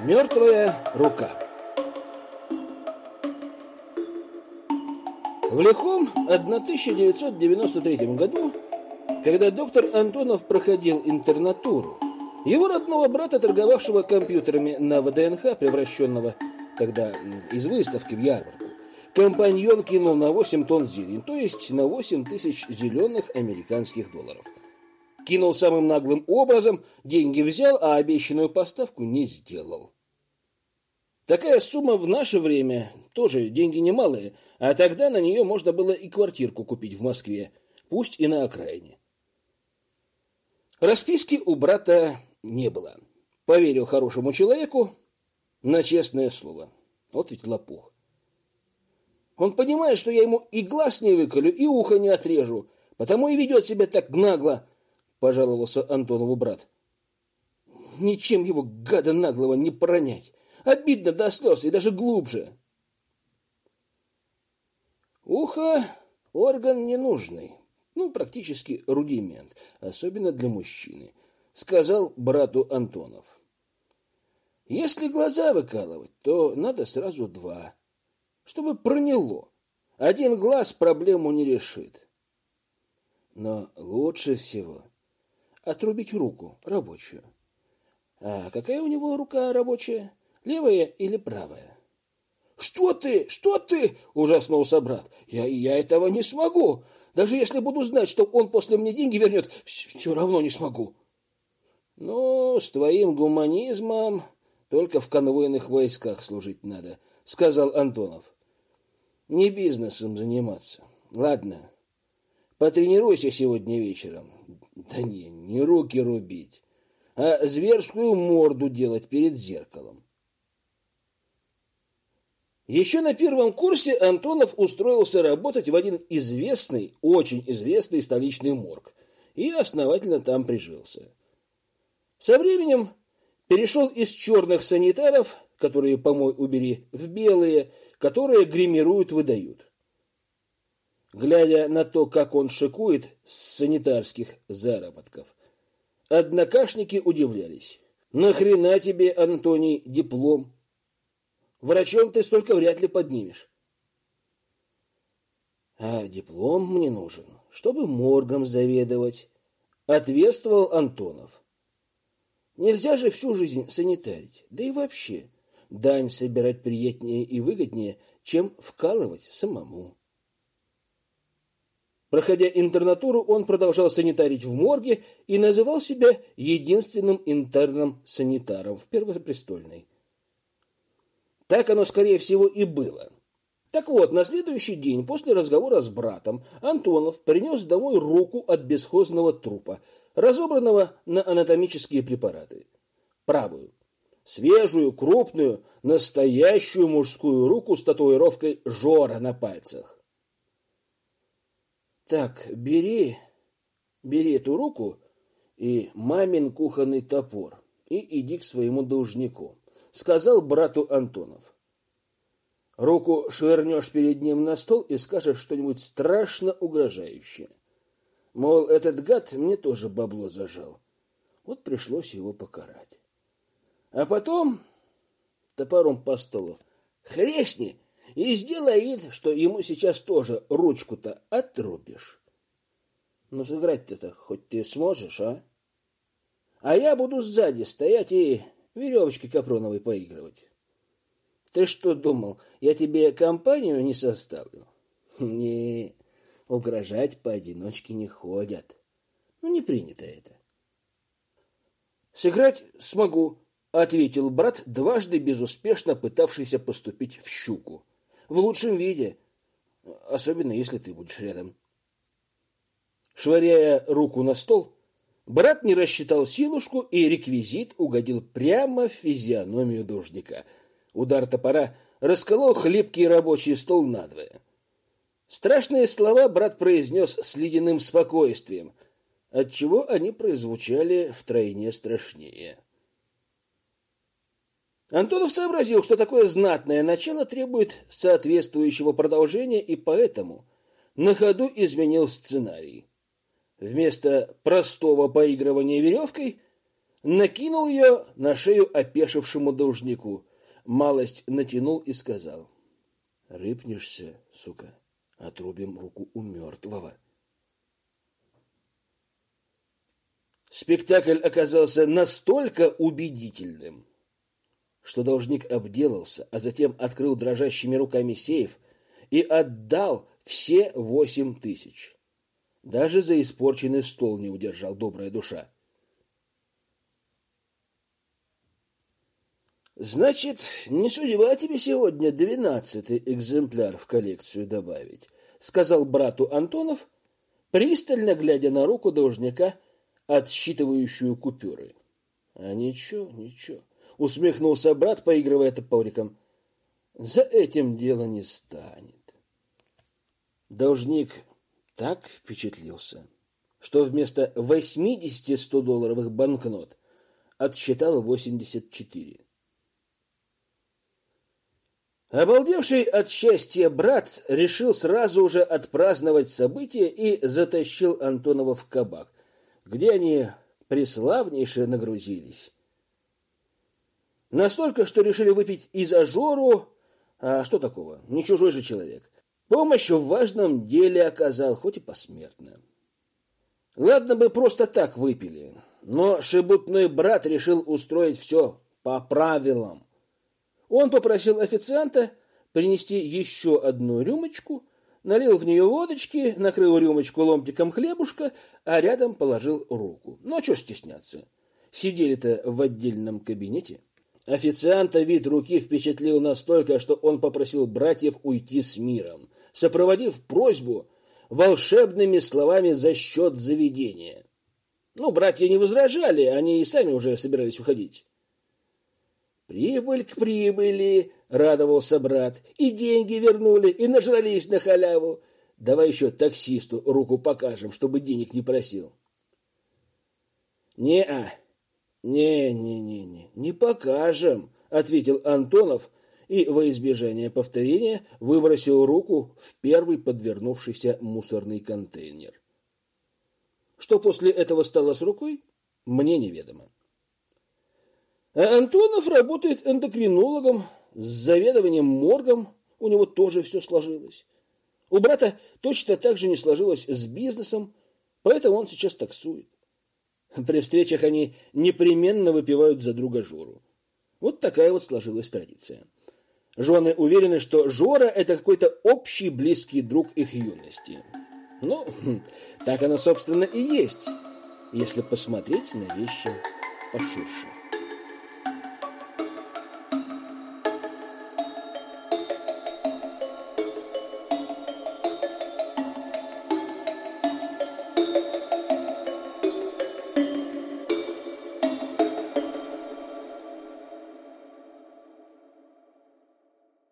Мертвая рука. В лихом 1993 году, когда доктор Антонов проходил интернатуру, его родного брата, торговавшего компьютерами на ВДНХ, превращенного тогда из выставки в ярмарку, компаньон кинул на 8 тонн зелень, то есть на 8 тысяч зеленых американских долларов. Кинул самым наглым образом, деньги взял, а обещанную поставку не сделал. Такая сумма в наше время тоже деньги немалые, а тогда на нее можно было и квартирку купить в Москве, пусть и на окраине. Расписки у брата не было. Поверил хорошему человеку на честное слово. Вот ведь лопух. Он понимает, что я ему и глаз не выколю, и ухо не отрежу, потому и ведет себя так нагло, пожаловался Антонову брат. Ничем его, гада наглого, не пронять. Обидно до слез и даже глубже. Ухо – орган ненужный, ну, практически рудимент, особенно для мужчины, сказал брату Антонов. Если глаза выкалывать, то надо сразу два, чтобы проняло. Один глаз проблему не решит. Но лучше всего отрубить руку рабочую. А какая у него рука рабочая? Левая или правая? Что ты? Что ты? ужаснулся брат. Я я этого не смогу. Даже если буду знать, что он после мне деньги вернет, все равно не смогу. Ну, с твоим гуманизмом только в конвойных войсках служить надо, сказал Антонов. Не бизнесом заниматься. Ладно. Потренируйся сегодня вечером. Да не, не руки рубить, а зверскую морду делать перед зеркалом. Еще на первом курсе Антонов устроился работать в один известный, очень известный столичный морг и основательно там прижился. Со временем перешел из черных санитаров, которые помой убери, в белые, которые гримируют, выдают. Глядя на то, как он шикует с санитарских заработков, однокашники удивлялись. «Нахрена тебе, Антоний, диплом?» Врачом ты столько вряд ли поднимешь. А диплом мне нужен, чтобы моргом заведовать, ответствовал Антонов. Нельзя же всю жизнь санитарить, да и вообще дань собирать приятнее и выгоднее, чем вкалывать самому. Проходя интернатуру, он продолжал санитарить в морге и называл себя единственным интерном санитаром в Первопрестольной. Так оно, скорее всего, и было. Так вот, на следующий день после разговора с братом Антонов принес домой руку от бесхозного трупа, разобранного на анатомические препараты. Правую. Свежую, крупную, настоящую мужскую руку с татуировкой Жора на пальцах. Так, бери, бери эту руку и мамин кухонный топор и иди к своему должнику сказал брату Антонов. Руку швырнешь перед ним на стол и скажешь что-нибудь страшно угрожающее. Мол, этот гад мне тоже бабло зажал. Вот пришлось его покарать. А потом топором по столу. Хрестни и сделай вид, что ему сейчас тоже ручку-то отрубишь. Ну, сыграть-то хоть ты сможешь, а? А я буду сзади стоять и веревочкой капроновой поигрывать. Ты что думал, я тебе компанию не составлю? Не, угрожать поодиночке не ходят. Ну, не принято это. Сыграть смогу, ответил брат, дважды безуспешно пытавшийся поступить в щуку. В лучшем виде, особенно если ты будешь рядом. Швыряя руку на стол, Брат не рассчитал силушку, и реквизит угодил прямо в физиономию должника. Удар топора расколол хлипкий рабочий стол надвое. Страшные слова брат произнес с ледяным спокойствием, отчего они прозвучали втройне страшнее. Антонов сообразил, что такое знатное начало требует соответствующего продолжения, и поэтому на ходу изменил сценарий. Вместо простого поигрывания веревкой накинул ее на шею опешившему должнику, малость натянул и сказал: "Рыпнешься, сука, отрубим руку у мертвого». Спектакль оказался настолько убедительным, что должник обделался, а затем открыл дрожащими руками сейф и отдал все восемь тысяч. Даже за испорченный стол не удержал добрая душа. Значит, не судьба тебе сегодня двенадцатый экземпляр в коллекцию добавить, сказал брату Антонов, пристально глядя на руку должника, отсчитывающую купюры. А ничего, ничего усмехнулся брат, поигрывая топориком. За этим дело не станет. Должник так впечатлился, что вместо 80 100-долларовых банкнот отсчитал 84. Обалдевший от счастья брат решил сразу же отпраздновать событие и затащил Антонова в кабак, где они преславнейше нагрузились. Настолько, что решили выпить и за Жору. А что такого? Не чужой же человек. Помощь в важном деле оказал, хоть и посмертно. Ладно бы просто так выпили, но шебутной брат решил устроить все по правилам. Он попросил официанта принести еще одну рюмочку, налил в нее водочки, накрыл рюмочку ломтиком хлебушка, а рядом положил руку. Ну а что стесняться? Сидели-то в отдельном кабинете. Официанта вид руки впечатлил настолько, что он попросил братьев уйти с миром, сопроводив просьбу волшебными словами за счет заведения. Ну, братья не возражали, они и сами уже собирались уходить. «Прибыль к прибыли!» — радовался брат. «И деньги вернули, и нажрались на халяву. Давай еще таксисту руку покажем, чтобы денег не просил». «Не-а!» «Не-не-не-не, не покажем», — ответил Антонов и во избежание повторения выбросил руку в первый подвернувшийся мусорный контейнер. Что после этого стало с рукой, мне неведомо. А Антонов работает эндокринологом, с заведованием моргом у него тоже все сложилось. У брата точно так же не сложилось с бизнесом, поэтому он сейчас таксует. При встречах они непременно выпивают за друга Жору. Вот такая вот сложилась традиция. Жены уверены, что Жора – это какой-то общий близкий друг их юности. Ну, так оно, собственно, и есть, если посмотреть на вещи поширше.